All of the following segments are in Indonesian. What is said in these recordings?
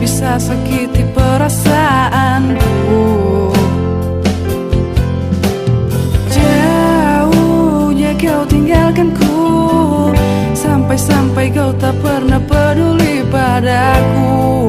bisa sakiti perasaanku. Jauhnya kau tinggalkanku Sampai-sampai kau tak pernah peduli padaku.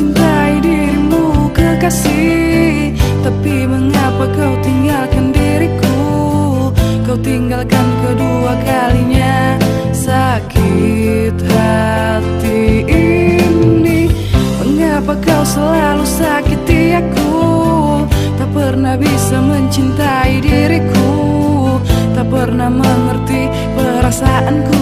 Mencintai dirimu kekasih. Tapi mengapa kau tinggalkan diriku? Kau tinggalkan kedua kalinya. Sakit hati ini. Mengapa kau selalu sakiti aku? Tak pernah bisa mencintai diriku. Tak pernah mengerti perasaanku